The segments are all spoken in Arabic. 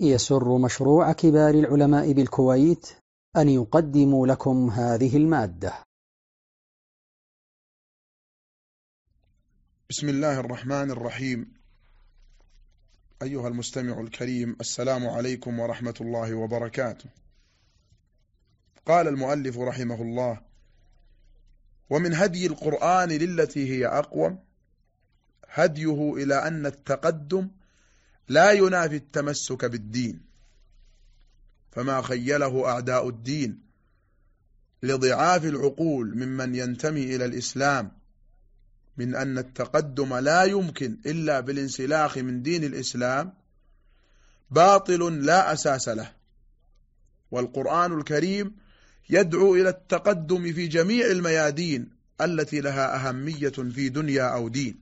يسر مشروع كبار العلماء بالكويت أن يقدم لكم هذه المادة. بسم الله الرحمن الرحيم. أيها المستمع الكريم السلام عليكم ورحمة الله وبركاته. قال المؤلف رحمه الله ومن هدي القرآن للتي هي أقوم هديه إلى أن التقدم لا ينافي التمسك بالدين. فما خيله أعداء الدين لضعاف العقول ممن ينتمي إلى الإسلام من أن التقدم لا يمكن إلا بالانسلاخ من دين الإسلام باطل لا أساس له. والقرآن الكريم يدعو إلى التقدم في جميع الميادين التي لها أهمية في دنيا أو دين.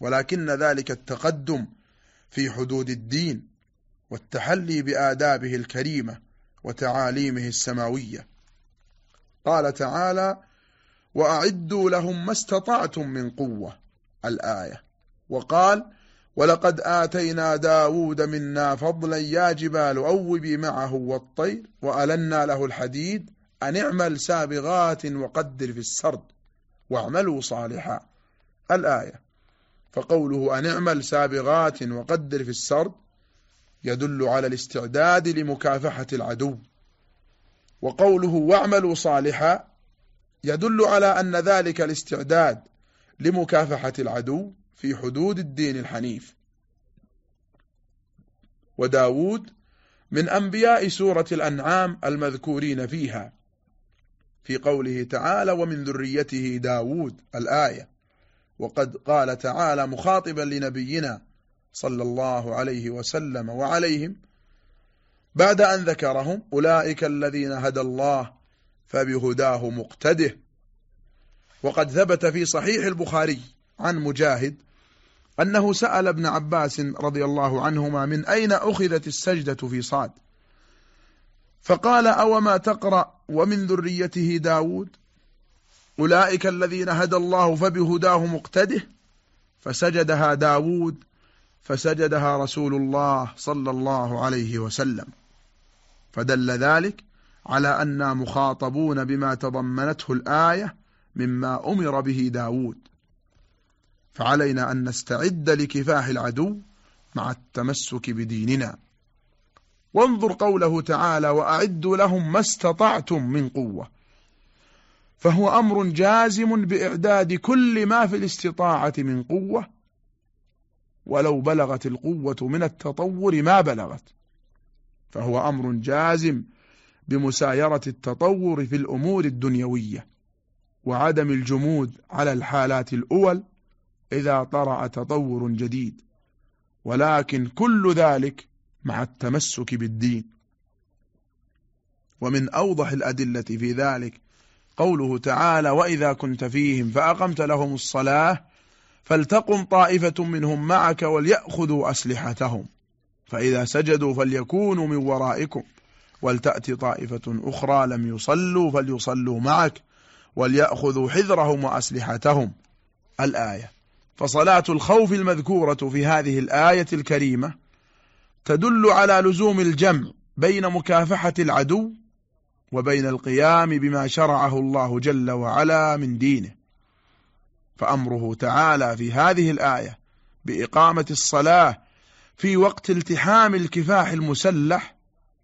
ولكن ذلك التقدم في حدود الدين والتحلي بآدابه الكريمة وتعاليمه السماوية. قال تعالى وأعدوا لهم ما استطعتم من قوة الآية. وقال ولقد آتينا داود منا فضلا يا جبال أوبي معه والطير وألنا له الحديد أن اعمل سابغات وقدر في السرد واعملوا صالحا. الآية. فقوله أن اعمل سابغات وقدر في السرد يدل على الاستعداد لمكافحة العدو. وقوله واعملوا صالحا يدل على أن ذلك الاستعداد لمكافحة العدو في حدود الدين الحنيف. وداود من أنبياء سورة الأنعام المذكورين فيها في قوله تعالى ومن ذريته داود الآية. وقد قال تعالى مخاطبا لنبينا صلى الله عليه وسلم وعليهم بعد أن ذكرهم أولئك الذين هدى الله فبهداه مقتده. وقد ثبت في صحيح البخاري عن مجاهد أنه سأل ابن عباس رضي الله عنهما من أين أخذت السجدة في صاد؟ فقال أو ما تقرأ ومن ذريته داود؟ أولئك الذين هدى الله فبهداه مقتده فسجدها داود فسجدها رسول الله صلى الله عليه وسلم. فدل ذلك على أننا مخاطبون بما تضمنته الآية مما أمر به داود. فعلينا أن نستعد لكفاح العدو مع التمسك بديننا. وانظر قوله تعالى وأعدوا لهم ما استطعتم من قوة فهو أمر جازم بإعداد كل ما في الاستطاعة من قوة ولو بلغت القوة من التطور ما بلغت. فهو أمر جازم بمسايرة التطور في الأمور الدنيوية وعدم الجمود على الحالات الأول إذا طرأ تطور جديد. ولكن كل ذلك مع التمسك بالدين. ومن أوضح الأدلة في ذلك قوله تعالى وإذا كنت فيهم فأقمت لهم الصلاة فلتقم طائفة منهم معك وليأخذوا أسلحتهم. فإذا سجدوا فليكونوا من ورائكم. ولتأتي طائفة أخرى لم يصلوا فليصلوا معك وليأخذوا حذرهم وأسلحتهم. الآية. فصلاة الخوف المذكورة في هذه الآية الكريمة تدل على لزوم الجمع بين مكافحة العدو وبين القيام بما شرعه الله جل وعلا من دينه. فأمره تعالى في هذه الآية بإقامة الصلاة في وقت التحام الكفاح المسلح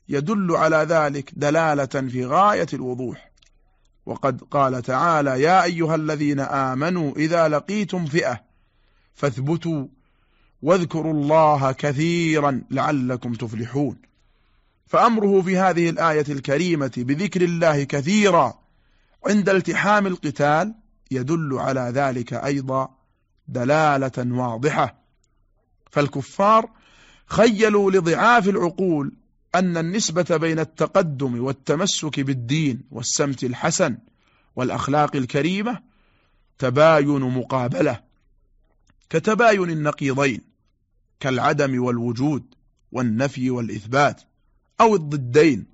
يدل على ذلك دلالة في غاية الوضوح. وقد قال تعالى يا أيها الذين آمنوا إذا لقيتم فئة فاثبتوا واذكروا الله كثيرا لعلكم تفلحون فأمره في هذه الآية الكريمة بذكر الله كثيرا. عند التحام القتال يدل على ذلك أيضا دلالة واضحة. فالكفار خيلوا لضعاف العقول أن النسبة بين التقدم والتمسك بالدين والسمت الحسن والأخلاق الكريمة تباين مقابلة كتباين النقيضين كالعدم والوجود والنفي والإثبات. أو الضدين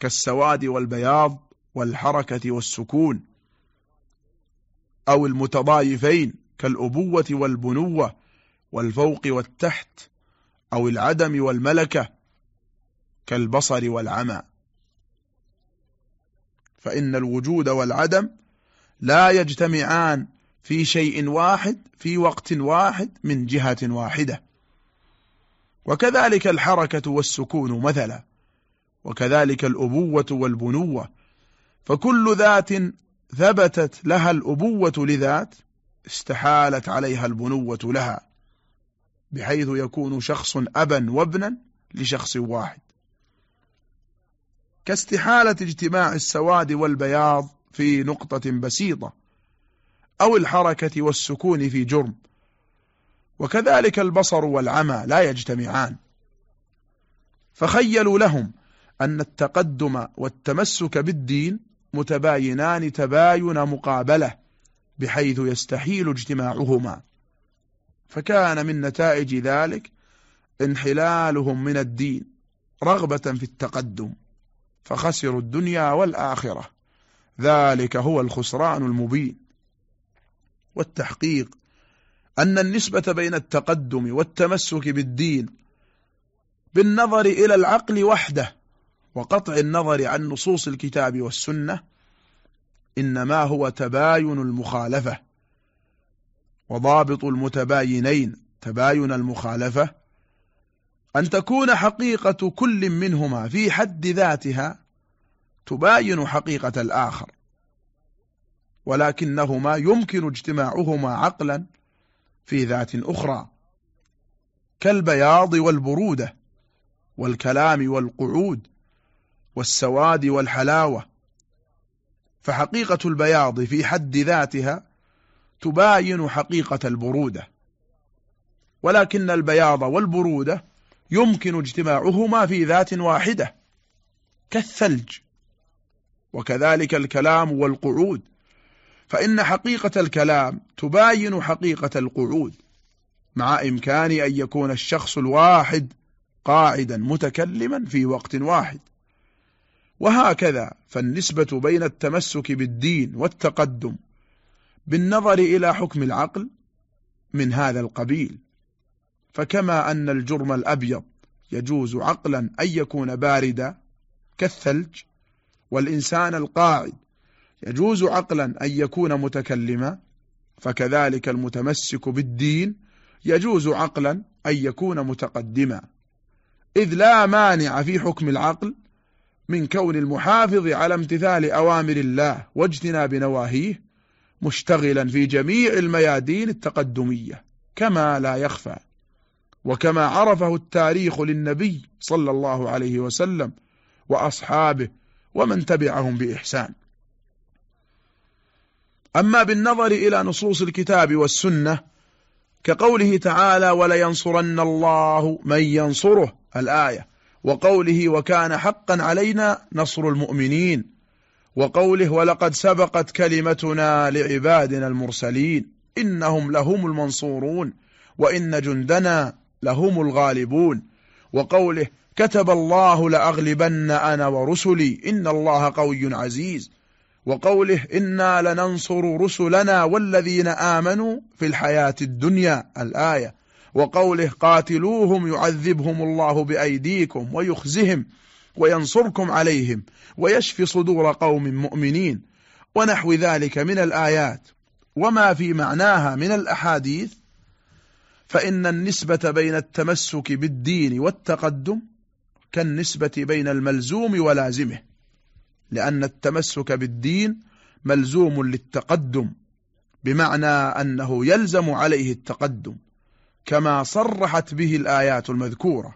كالسواد والبياض والحركة والسكون أو المتضايفين كالأبوة والبنوة والفوق والتحت أو العدم والملكة كالبصر والعمى. فإن الوجود والعدم لا يجتمعان في شيء واحد في وقت واحد من جهة واحدة. وكذلك الحركة والسكون مثلا. وكذلك الأبوة والبنوة فكل ذات ثبتت لها الأبوة لذات استحالت عليها البنوة لها بحيث يكون شخص أبا وابنا لشخص واحد. كاستحالة اجتماع السواد والبياض في نقطة بسيطة أو الحركة والسكون في جرم وكذلك البصر والعمى لا يجتمعان. فخيلوا لهم أن التقدم والتمسك بالدين متباينان تباين مقابلة بحيث يستحيل اجتماعهما. فكان من نتائج ذلك انحلالهم من الدين رغبة في التقدم فخسروا الدنيا والآخرة. ذلك هو الخسران المبين. والتحقيق أن النسبة بين التقدم والتمسك بالدين بالنظر إلى العقل وحده وقطع النظر عن نصوص الكتاب والسنة إنما هو تباين المخالفة وضابط المتباينين تباين المخالفة. أن تكون حقيقة كل منهما في حد ذاتها تباين حقيقة الآخر ولكنهما يمكن اجتماعهما عقلا في ذات أخرى كالبياض والبرودة والكلام والقعود. والسواد والحلاوة. فحقيقة البياض في حد ذاتها تباين حقيقة البرودة. ولكن البياض والبرودة يمكن اجتماعهما في ذات واحدة كالثلج. وكذلك الكلام والقعود. فإن حقيقة الكلام تباين حقيقة القعود مع إمكان أن يكون الشخص الواحد قاعدا متكلما في وقت واحد. وهكذا. فالنسبة بين التمسك بالدين والتقدم بالنظر إلى حكم العقل من هذا القبيل. فكما أن الجرم الأبيض يجوز عقلا أن يكون باردا كالثلج والإنسان القاعد يجوز عقلا أن يكون متكلما فكذلك المتمسك بالدين يجوز عقلا أن يكون متقدما. إذ لا مانع في حكم العقل من كون المحافظ على امتثال أوامر الله واجتناب نواهيه مشتغلا في جميع الميادين التقدمية كما لا يخفى. وكما عرفه التاريخ للنبي صلى الله عليه وسلم وأصحابه ومن تبعهم بإحسان. أما بالنظر إلى نصوص الكتاب والسنة كقوله تعالى ولينصرن الله من ينصره الآية. وقوله وكان حقا علينا نصر المؤمنين وقوله ولقد سبقت كلمتنا لعبادنا المرسلين إنهم لهم المنصورون وإن جندنا لهم الغالبون. وقوله كتب الله لأغلبن أنا ورسلي إن الله قوي عزيز. وقوله إنا لننصر رسلنا والذين آمنوا في الحياة الدنيا الآية. وقوله قاتلوهم يعذبهم الله بأيديكم ويخزهم وينصركم عليهم ويشفي صدور قوم مؤمنين ونحو ذلك من الآيات. وما في معناها من الأحاديث؟ فإن النسبة بين التمسك بالدين والتقدم كالنسبة بين الملزوم ولازمه لأن التمسك بالدين ملزوم للتقدم بمعنى أنه يلزم عليه التقدم. كما صرحت به الآيات المذكورة.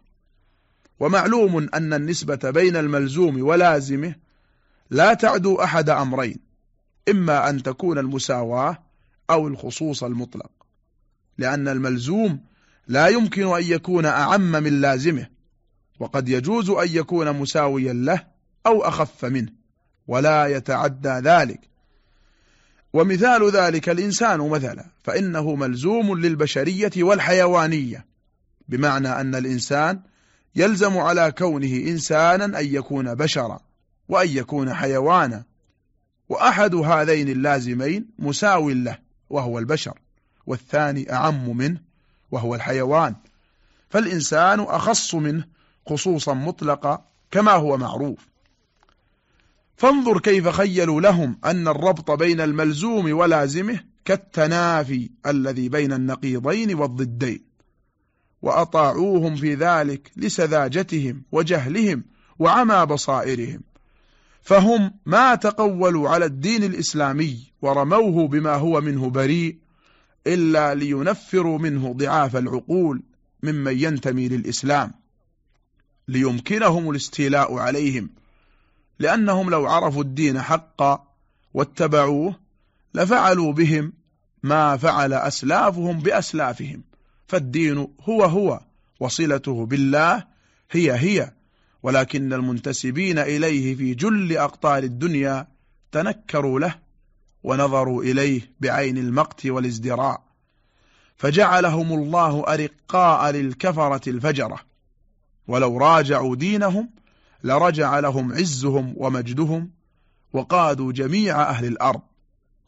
ومعلوم أن النسبة بين الملزوم ولازمه لا تعدو أحد أمرين إما أن تكون المساواة أو الخصوص المطلق لأن الملزوم لا يمكن أن يكون أعم من لازمه وقد يجوز أن يكون مساويا له أو أخف منه ولا يتعدى ذلك. ومثال ذلك الإنسان مثلا فإنه ملزوم للبشرية والحيوانية بمعنى أن الإنسان يلزم على كونه إنسانا أن يكون بشرا وأن يكون حيوانا وأحد هذين اللازمين مساو له وهو البشر والثاني أعم منه وهو الحيوان فالإنسان أخص منه خصوصا مطلقة كما هو معروف. فانظر كيف خيلوا لهم أن الربط بين الملزوم ولازمه كالتنافي الذي بين النقيضين والضدين وأطاعوهم في ذلك لسذاجتهم وجهلهم وعمى بصائرهم. فهم ما تقولوا على الدين الإسلامي ورموه بما هو منه بريء إلا لينفروا منه ضعاف العقول ممن ينتمي للإسلام ليمكنهم الاستيلاء عليهم لأنهم لو عرفوا الدين حقا واتبعوه لفعلوا بهم ما فعل أسلافهم بأسلافهم. فالدين هو هو وصلته بالله هي هي. ولكن المنتسبين إليه في جل أقطار الدنيا تنكروا له ونظروا إليه بعين المقت والازدراء. فجعلهم الله أرقاء للكفرة الفجرة. ولو راجعوا دينهم لرجع لهم عزهم ومجدهم وقادوا جميع أهل الأرض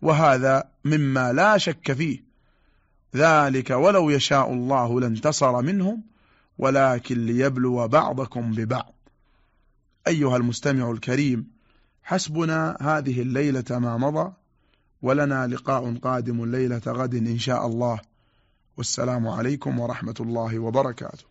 وهذا مما لا شك فيه. ذلك ولو يشاء الله لانتصر منهم ولكن ليبلو بعضكم ببعض. أيها المستمع الكريم حسبنا هذه الليلة ما مضى ولنا لقاء قادم ليلة غد إن شاء الله. والسلام عليكم ورحمة الله وبركاته.